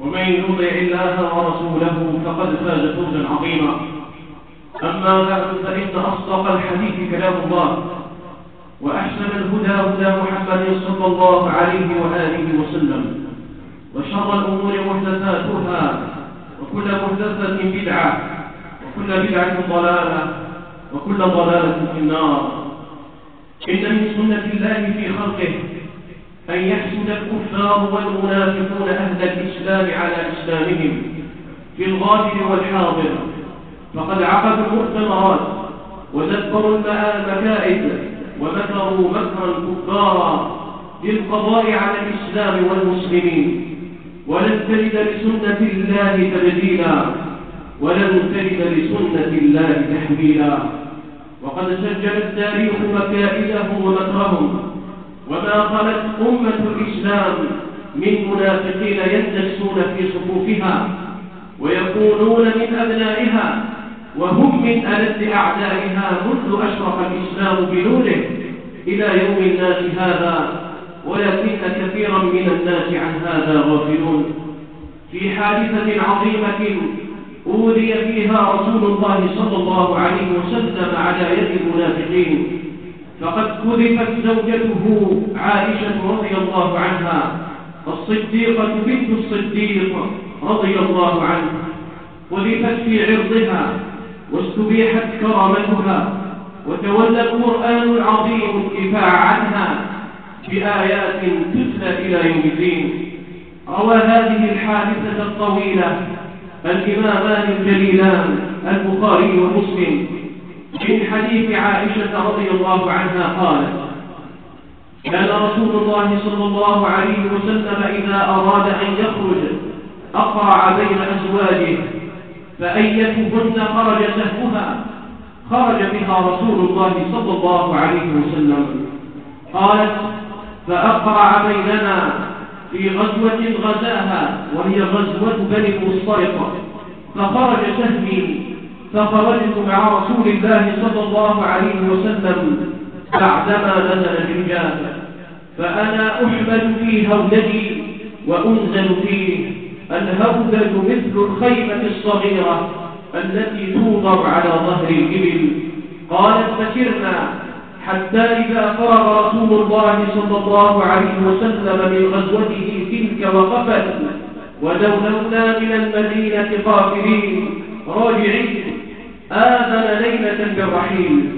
ومن يطع الله ورسوله فقد فاز فوزا عظيما. أما بعد فإن أصدق الحديث كلام الله وأحسن الهدى هدى محمد صلى الله عليه وآله وسلم وشر الأمور محدثاتها وكل محدثة بدعة وكل بدعة ضلالة وكل ضلالة في النار. إن من سنة الله في خلقه أن يحسد الكفار والمنافقون أهل الإسلام على إسلامهم في الغابر والحاضر. فقد عقدوا المؤتمرات ودبروا المكائد ومكروا مكرا كبارا للقضاء على الإسلام والمسلمين. ولن تجد لسنة الله تبديلا ولن تجد لسنة الله تحويلا. وقد سجل التاريخ مكائدهم ومكرهم وما خلت أمة الإسلام من منافقين يندسون في صفوفها ويكونون من أبنائها وهم من ألد أعدائها منذ أشرق الإسلام بنوره إلى يوم الناس هذا ولكن كثيرا من الناس عن هذا غافلون. في حادثة عظيمة أولي فيها رسول الله صلى الله عليه وسلم على يد المنافقين. فقد كذفت زوجته عائشة رضي الله عنها الصديقة بنت الصديق رضي الله عنها كذفت في عرضها واستبيحت كرامتها وتولى القرآن العظيم الدفاع عنها بآيات تتلى إلى يوم الدين. روى هذه الحادثة الطويلة الإمامان الجليلان البخاري ومسلم من حديث عائشة رضي الله عنها قالت كان رسول الله صلى الله عليه وسلم إذا أراد أن يخرج أقرع بين أزواجه فأيتهن خرج سهمها خرج بها رسول الله صلى الله عليه وسلم. قالت فأقرع بيننا في غزوة غزاها وهي غزوة بني المصطلق فخرج سهمي فخرجت مع رسول الله صلى الله عليه وسلم بعدما نزل الحجاب فأنا أحمل في هودجي وأنزل فيه. الهودج مثل الخيمة الصغيرة التي توضع على ظهر الإبل. قالت فسرنا حتى إذا فرغ رسول الله صلى الله عليه وسلم من غزوته تلك وقفت ودولونا من المدينة قافلين راجعين آذن ليلة بالرحيل.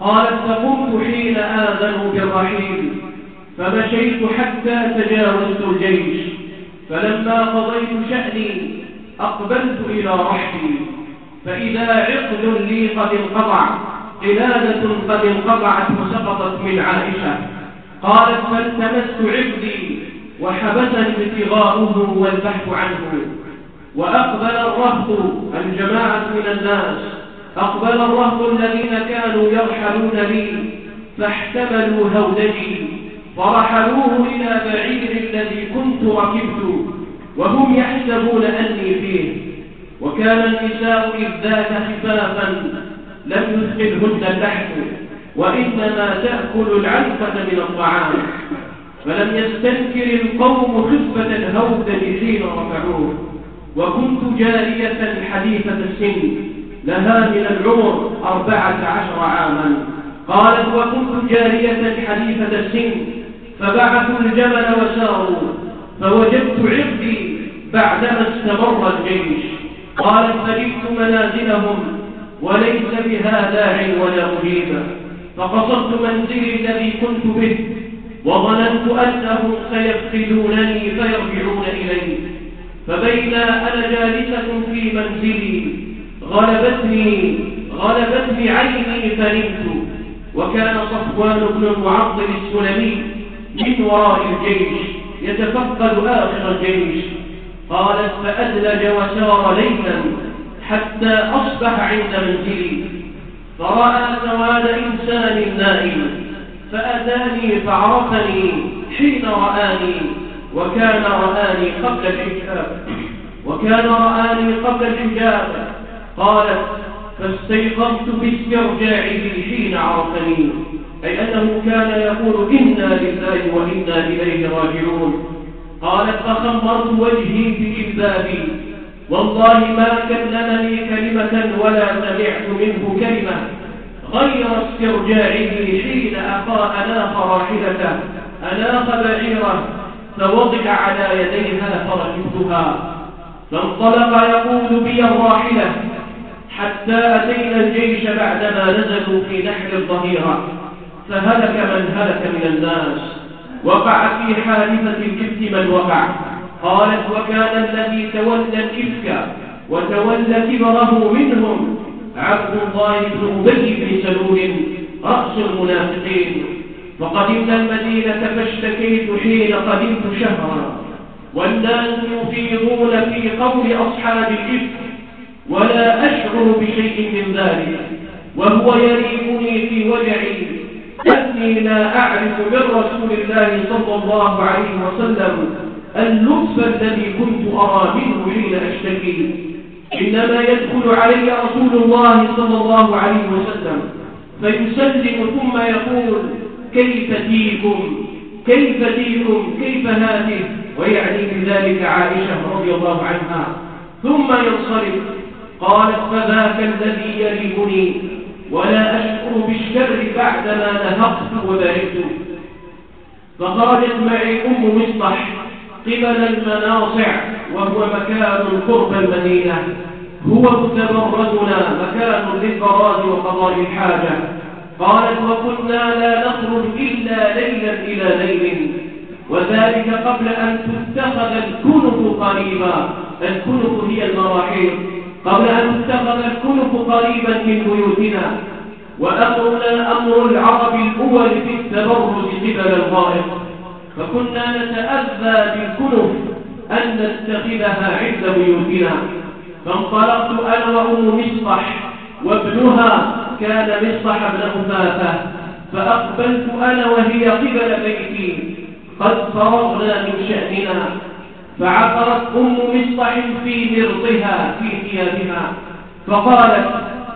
قالت فقمت حين آذنوا بالرحيل. فمشيت حتى تجاوزت الجيش. فلما قضيت شأني أقبلت إلى رحلي. فإذا عقد لي قد انقطع قلادة قد انقطعت وسقطت من عائشة. قالت فالتمست عقدي وحبسني ابتغاؤه والبحث عنه. وأقبل الرهط الجماعة من الناس. أقبل الرهط الذين كانوا يرحلون لي فاحتملوا هودجي. فرحلوه إلى بعير الذي كنت ركبت وهم يحسبون أني فيه. وكان النساء إذ ذاك خفافا لم يثقلهن اللحم وإنما تأكل العلقة من الطعام. فلم يستنكر القوم خفة الهودج حين رفعوه. وكنت جارية حديثة السن لها من العمر أربعة عشر عاما. قالت وكنت جارية حديثة السن فبعثوا الجمل وساروا فوجدت عرضي بعدما استمر الجيش. قالت فجئت منازلهم وليس بها داع ولا مجيب فقصدت منزلي الذي كنت به وظننت أنهم سيفقدونني فيرجعون إلي. فبين أنا جالسة في منزلي غلبتني غلبتني عيني فنمت. وكان صفوان بن المعطل السلمي من وراء الجيش يتفقد آخر الجيش. قالت فأدلج وسار ليلا حتى أصبح عند منزلي. فرأى سواد إنسان نائم فأتاني فعرفني حين رآني. وكان رآني قبل الحجاب وكان رآني قبل الحجاب. قالت فاستيقظت باسترجاعه حين عرفني أي أنه كان يقول إنا لله وإنا إليه راجعون. قالت فخمرت وجهي بجلبابي والله ما كلمني كلمة ولا سمعت منه كلمة. غير استرجاعه حين أقى أناخ راحلته أناخ بعيرة. فوضع على يديها فركبتها فانطلق يقول بي الراحلة حتى أتينا الجيش بعدما نزلوا في نحر الظهيرة. فهلك من هلك من الناس وقع في حادثة الجبت من وقع. قالت وكان الذي تولى الإفك وتولى كبره منهم عبد الله بن أبي بن سلول رأس المنافقين. فقدمنا المدينة فاشتكيت حين قدمت شهرا. والناس يفيضون في قول أصحاب الإفك ولا أشعر بشيء من ذلك وهو يريبني في وجعي. أني لا أعرف من رسول الله صلى الله عليه وسلم اللطف الذي كنت أرى منه حين أشتكي. إنما يدخل علي رسول الله صلى الله عليه وسلم فيسلم ثم يقول كيف تيكم كيف تيكم كيف هذه؟ ويعني بذلك عائشة رضي الله عنها. ثم ينصرف. قالت فذاك الذي يريبني ولا أشكر بالشر بعدما نهقت وبرئت فخرجت معي أم مصطح قبل المناصع وهو مكان قرب المدينة. هو متبردنا مكان للبراز وقضاء الحاجة. قالت وكنا لا نخرج إلا ليلا إلى ليل وذلك قبل أن تتخذ الكنف قريبا. الكنف هي المراحيض. قبل أن تتخذ الكنف قريبا من بيوتنا. وأمرنا أمر العرب الأول في التبرز قبل الغائط. فكنا نتأذى بالكنف أن نتخذها عند بيوتنا. فانطلقت أنا وأم مصطح وابنها كان مصطح بن خفافة فأقبلت أنا وهي قبل بيتي. قد فرغنا من شأننا فعثرت أم مصطح في مرضها في ثيابها. فقالت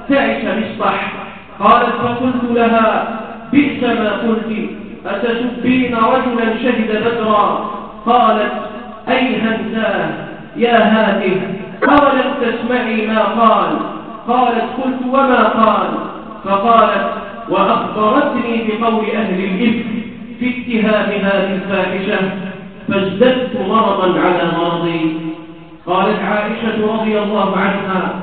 تعس مصطح قالت فقلت لها بئس ما قلت أتسبين رجلا شهد بدرا؟ قالت أي هنساه يا هاته أولم تسمعي ما قال. قالت قلت وما قال؟ فقالت وأخبرتني بقول أهل الإفك في اتهام هذه الفاحشة فازددت مرضا على مرضي. قالت عائشة رضي الله عنها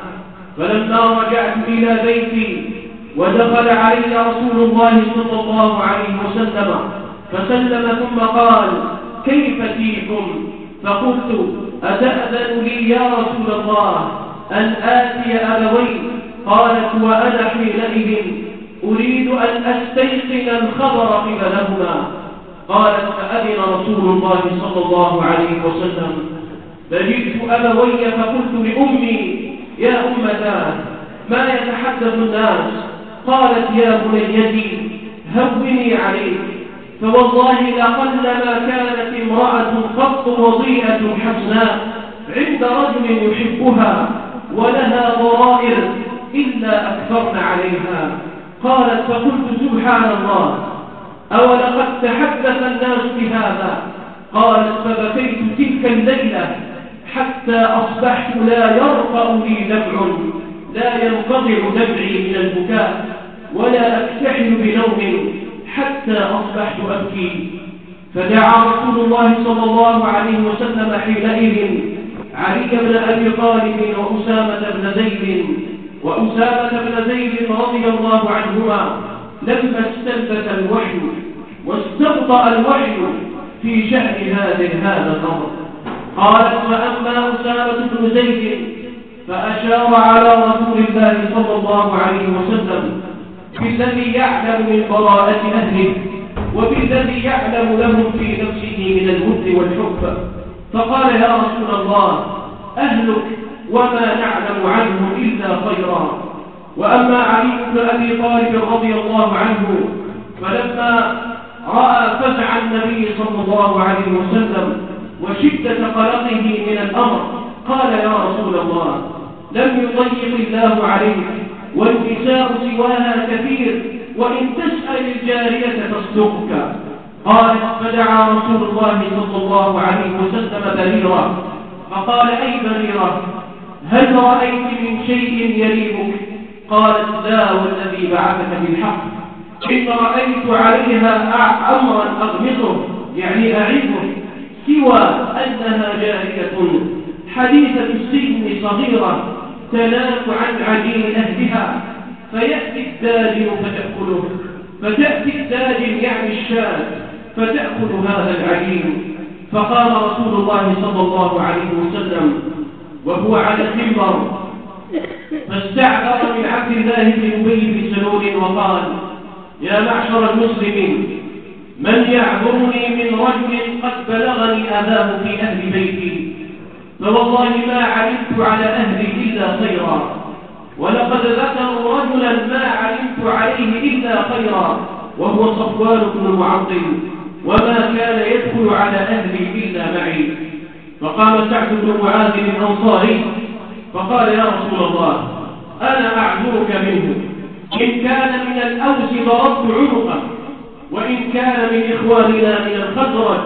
فلما رجعت إلى بيتي ودخل علي رسول الله صلى الله عليه وسلم فسلم ثم قال كيف فيكم فقلت أتأذن لي يا رسول الله أن آتي أبوي قالت وأنا حينئذ أريد أن أستيقن الخبر قبلهما. قالت فأذن رسول الله صلى الله عليه وسلم؟ فجئت أبوي فقلت لأمي يا أمتاه ما يتحدث الناس؟ قالت يا بنيتي هوني عليك. فوالله لقلما كانت امرأة قط وضيئة حسناء عند رجل يحبها ولها ضرائر. إلا أكثرن عليها قالت فقلت سبحان الله أولقد تحدث الناس بهذا قالت فبكيت تلك الليلة حتى أصبحت لا يرفع لي دمع لا ينقطع دمعي من البكاء ولا أكتحل بنوم حتى أصبحت أبكي. فدعا رسول الله صلى الله عليه وسلم حينئذ علي بن أبي طالب وأسامة بن زيد وأسامة بن زيد رضي الله عنهما لما استلفت الوحي واستبطأ الوحي في شأن هذا هذا الأمر. قالت فأما أسامة بن زيد فأشار على رسول الله صلى الله عليه وسلم بالذي يعلم من براءة أهله وبالذي يعلم لهم في نفسه من الود والحب. فقال يا رسول الله أهلك وما نعلم عنه وأما علي بن أبي طالب رضي الله عنه فلما رأى فزع النبي صلى الله عليه وسلم وشدة قلقه من الأمر قال يا رسول الله لم يضيق الله عليك والنساء سواها كثير وإن تسأل الجارية تصدقك. قال فدعا رسول الله صلى الله عليه وسلم بريرة. فقال أي بريرة؟ هل رأيت من شيء يريبك؟ قالت لا والذي بعثك بالحق. إن رأيت عليها أمرا أغمضه يعني أعيبه سوى أنها جارية. حديثة السن صغيرة تناك عن عجين أهلها فيأتي الداجن فتأكله. فتأتي الداجن يعني الشاة فتأكل هذا العجين. فقال رسول الله صلى الله عليه وسلم وهو على المنبر فاستعبر من عبد الله بن أبي بن سلول وقال يا معشر المسلمين من يعذرني من رجل قد بلغني أذاه في أهل بيتي فوالله ما علمت على أهلي إلا خيرا ولقد ذكروا رجلا ما علمت عليه إلا خيرا وهو صفوان بن معطل وما كان يدخل على أهلي إلا معي. فقام سعد بن معاذ الأنصاري فقال يا رسول الله أنا أعذرك منه. إن كان من الأوس ضربت عنقه وإن كان من إخواننا من الخزرج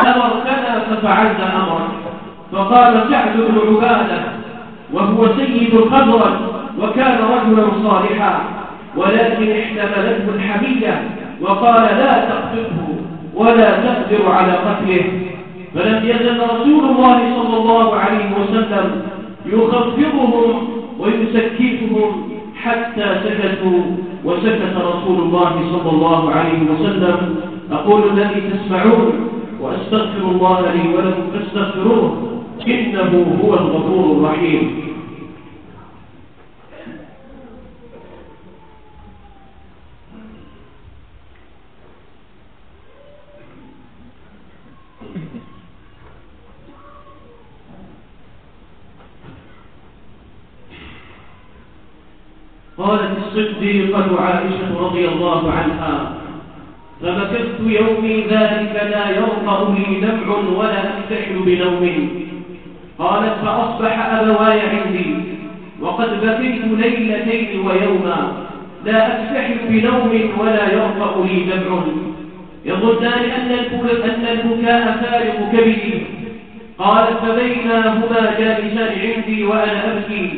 أمرتنا ففعلت أمرك. فقال سعد بن عبادة وهو سيد الخزرج وكان رجلا صالحا ولكن احتملته الحمية وقال لا تقتله ولا تقدر على قتله. فلم يزل رسول الله صلى الله عليه وسلم يخفضهم ويسكتهم حتى سكتوا وسكت رسول الله صلى الله عليه وسلم. أقول الذي تسمعون وأستغفر الله لي ولكم فاستغفروه إنه هو الغفور الرحيم قالت الصديقة عائشة رضي الله عنها. فمكثت يومي ذلك لا يرقى لي دمع ولا أفتحل بنوم. قالت فأصبح أبواي عندي. وقد بكيت ليلتين ويوما. لا أفتحل بنوم ولا يرقى لي دمع. يظنان أن البكاء فارق كبدي. قالت فبينا هما جالسان عندي وأنا أبكي.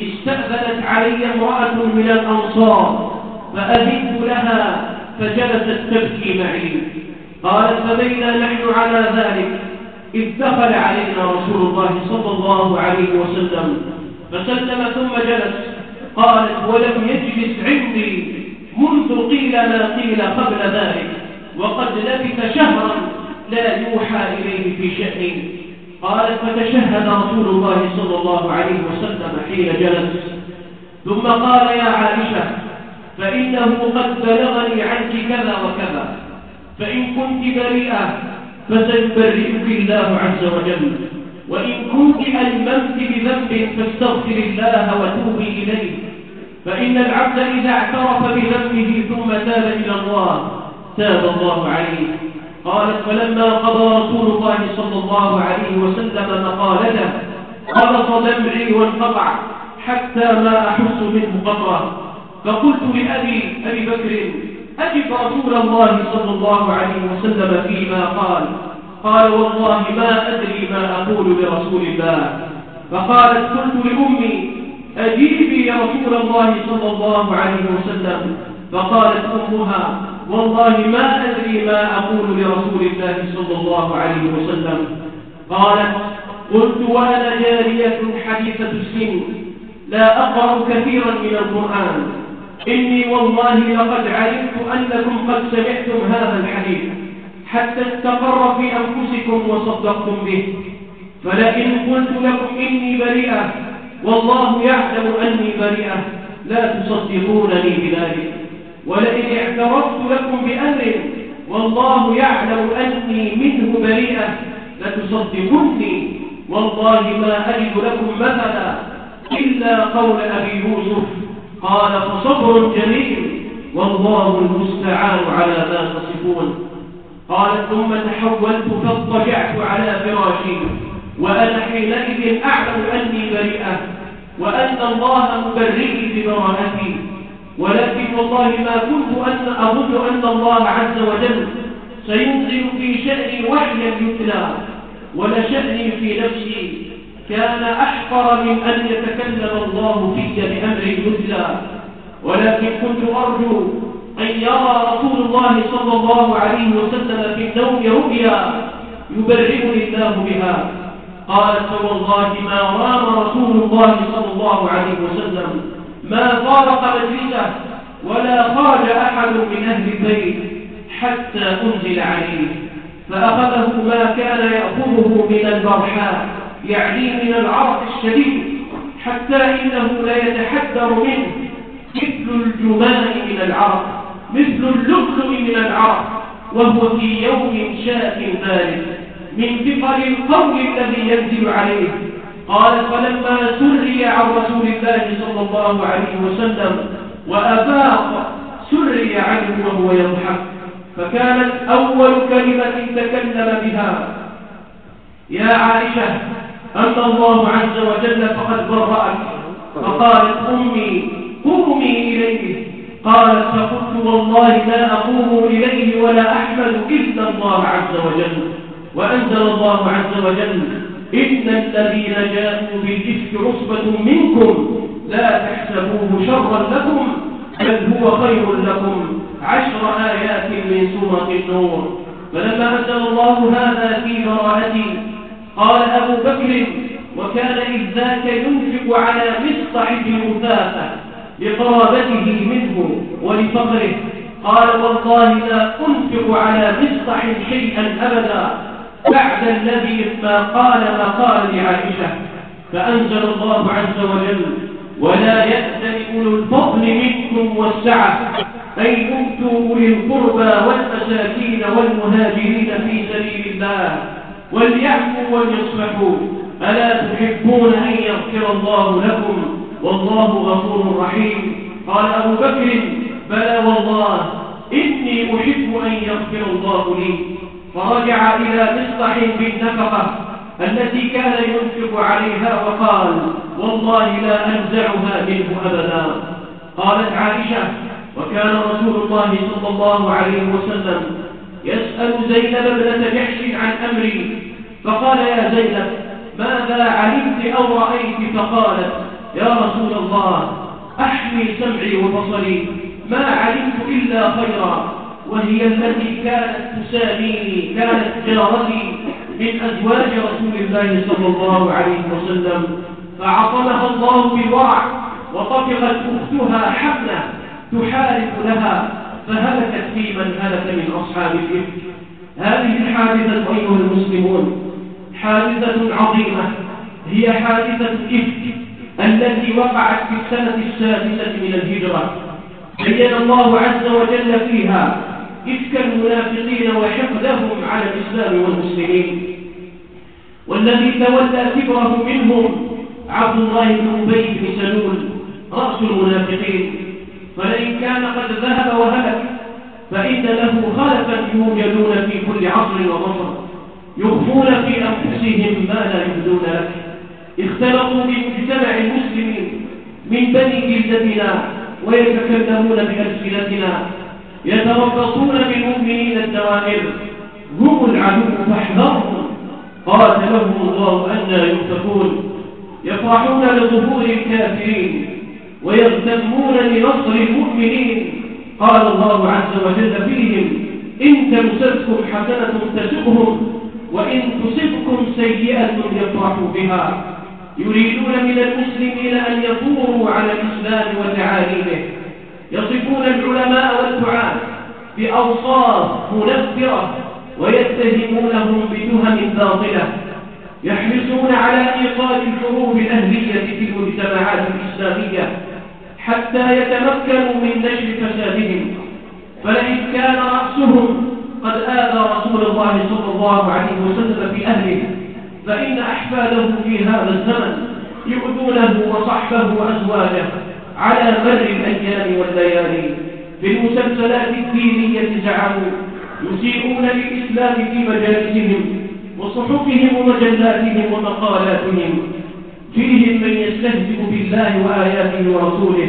استأذنت علي امرأة من الأنصار فأذنت لها فجلست تبكي معي. قالت فبينا نحن على ذلك؟ إذ دخل علينا رسول الله صلى الله عليه وسلم فسلم ثم جلس. قالت ولم يجلس عندي منذ قيل ما قيل قبل ذلك وقد لبث شهرا لا يوحى إليه في شأني قالت فتشهد رسول الله صلى الله عليه وسلم حين جلس. ثم قال يا عائشة فإنه قد بلغني عنك كذا وكذا فإن كنت بريئة فسيبرئك الله عز وجل وإن كنت ألممت بذنب فاستغفر الله وتوبي إليه فإن العبد إذا اعترف بذنبه ثم تاب إلى الله تاب الله عليه. قالت فلما قضى رسول الله صلى الله عليه وسلم مقالته خلص دمعي وانقطع حتى ما أحس منه قطرة. فقلت لأبي أبي بكر أجب رسول الله صلى الله عليه وسلم فيما قال؟ قال والله ما أدري ما أقول لرسول الله. فقالت قلت لأمي أجيبي يا رسول الله صلى الله عليه وسلم؟ فقالت أمها والله ما أدري ما أقول لرسول الله صلى الله عليه وسلم. قالت قلت وأنا جارية حديثة السن. لا أقرأ كثيرا من القرآن. إني والله لقد علمت أنكم قد سمعتم هذا الحديث. حتى استقر في أنفسكم وصدقتم به. فلئن قلت لكم إني بريئة والله يعلم أني بريئة لا تصدقونني بذلك. ولئن اعترفت لكم بأمر والله يعلم أني منه بريئة لتصدقني والله ما أجد لكم مثلا إلا قول أبي يوسف قال فصبر جميل والله المستعان على ما تصفون. قال ثم تحولت فاضطجعت على فراشي وأنا حينئذ أعلم أني بريئة وأن الله مبرئي ببراءتي ولكن والله ما كنت أن أظن أن الله عز وجل سينزل في شأني وحيا يتلى ولشأني في نفسي كان أحقر من أن يتكلم الله في بأمر يتلى ولكن كنت أرجو أن يرى رسول الله صلى الله عليه وسلم في النوم رؤيا يبرئني الله بها. قال فوالله ما رام رسول الله صلى الله عليه وسلم. ما فارق مجلسه ولا خرج أحد من أهل البيت حتى أنزل عليه. فأخذه ما كان يأخذه من البرحاء يعني من العرق الشديد حتى إنه لا يتحدر منه. مثل الجمان من العرق مثل اللؤلؤ من العرق وهو في يوم شاك بارد من ثقل القول الذي ينزل عليه. قال فلما سري عن رسول الله صلى الله عليه وسلم وأفاق سري عنه وهو يضحك. فكانت أول كلمة تكلم بها يا عائشة أن الله عز وجل فقد برأك. فقالت أمي قومي إليه قالت فقلت والله لا أقوم إليه ولا أحمد إلا الله عز وجل. وأنزل الله عز وجل إن الذين جاءوا بالإفك عصبة منكم لا تحسبوه شرا لكم بل هو خير لكم. عشر آيات من سورة النور. فلما أنزل الله هذا في براءتي قال أبو بكر وكان إذ ذاك ينفق على مصطح بن مثاثة لقرابته منه ولفقره قال والله لا أنفق على مصطح شيئا أبدا. بعد الذي ما قال ما قال لعائشة فأنزل الله عز وجل ولا يأتل أولو الفضل منكم والسعة أي أنتوا أولي القربى والمساكين والمهاجرين في سبيل الله وليعفوا وليصفحوا ألا تحبون أن يغفر الله لكم؟ والله غفور رحيم. قال أبو بكر بلى والله إني أحب أن يغفر الله لي. فرجع إلى مصطح بالنفقة التي كان ينفق عليها وقال والله لا أنزعها منه أبدا. قالت عائشة وكان رسول الله صلى الله عليه وسلم يسأل زينب ابنة جحش عن أمري. فقال يا زينب ماذا علمت أو رأيت؟ فقالت يا رسول الله أحمي سمعي وبصري ما علمت إلا خيرا. وهي التي كانت تساميني كانت جارتي من أزواج رسول الله صلى الله عليه وسلم. فعصمها الله بضاع وطفقت أختها حملة تحارب لها فهلكت في من هلك من أصحاب الإفك هذه الحادثة أيها المسلمون حادثة عظيمة. هي حادثة الإفك التي وقعت في السنة السادسة من الهجرة. بين الله عز وجل فيها إفك المنافقين وحقدهم على الإسلام والمسلمين. والذي تولى كبره منهم عبد الله بن أبي بن سلول رأس المنافقين. فلئن كان قد ذهب وهلك فإن له خلفا يوجدون في كل عصر ومصر يخفون في أنفسهم ما لا يبدون لك. اختلطوا بمجتمع المسلمين من بني جلدتنا ويتكلمون بألسنتنا. يتربصون بالمؤمنين الدوائر. هم العدو فاحذرهم. قاتلهم الله أن يؤفكون. يفرحون لظهور الكافرين ويغتمون لنصر المؤمنين. قال الله عز وجل فيهم إن تمسككم حسنة تسؤهم وإن تصبكم سيئة يفرحوا بها. يريدون من المسلمين أن يثوروا على الإسلام وتعاليمه. يصفون العلماء والدعاة بأوصاف منفرة ويتهمونهم بتهم باطلة يحرصون على إيقاد الحروب الأهلية في المجتمعات الإسلامية حتى يتمكنوا من نشر فسادهم. فلئن كان رأسهم قد آذى رسول الله صلى الله عليه وسلم في أهله فإن أحفاده في هذا الزمن يؤذونه وصحبه وأزواجه. على مر الأيام والليالي في المسلسلات الدينية زعموا يسيئون للإسلام في مجالسهم وصحفهم ومجلاتهم ومقالاتهم. فيهم من يستهزئ بالله وآياته ورسوله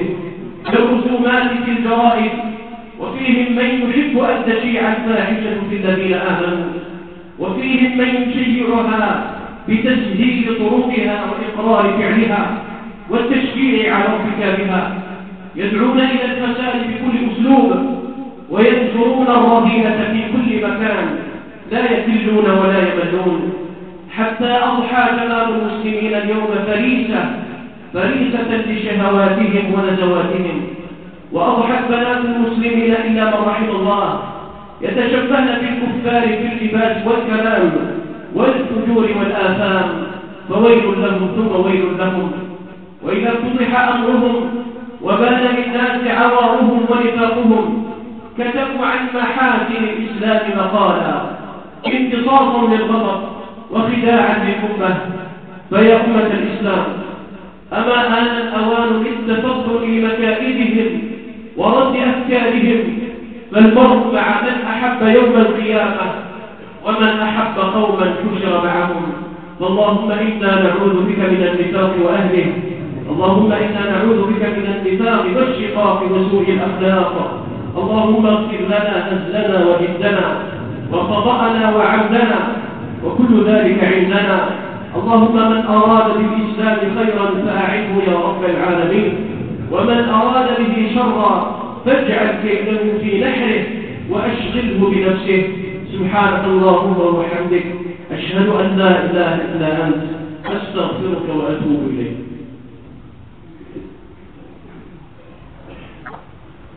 كرسومات في الجرائد وفيهم من يحب أن تشيع الفاحشة في الذين آمنوا وفيهم من يشيعها بتسهيل طرقها وإقرار فعلها. والتشجيع على ارتكابها يدعون إلى الفساد بكل أسلوب وينشرون الرذيلة في كل مكان. لا يكلون ولا يملون حتى أضحى جمال المسلمين اليوم فريسة فريسة لشهواتهم ونزواتهم. وأضحت بنات المسلمين إلا من رحم الله. يتشبهن بالكفار في اللباس والكلام والفجور والآثام. فويل لهم ثم ويل لهم. وإذا فتح أمرهم وبان للناس عوارهم ونفاقهم كتبوا عن محاسن الإسلام مقالا انتصاصا للغضب وخداعا للأمة فيا أمة الإسلام. أما آن الأوان للتفضل لمكائدهم ورد أفكارهم فالمرء مع من أحب يوم القيامة ومن أحب قوما حشر معهم. فاللهم إنا نعوذ بك من النفاق وأهله اللهم إنا نعوذ بك من النفاق والشقاق وسوء الأخلاق. اللهم اغفر لنا هزلنا وجدنا وخطأنا وعمدنا وكل ذلك عندنا اللهم من أراد بالإسلام خيرا فأعده يا رب العالمين. ومن أراد به شرا فاجعل كيده في نحره وأشغله بنفسه. سبحانك اللهم وبحمدك. أشهد أن لا إله إلا أنت. أستغفرك وأتوب إليك.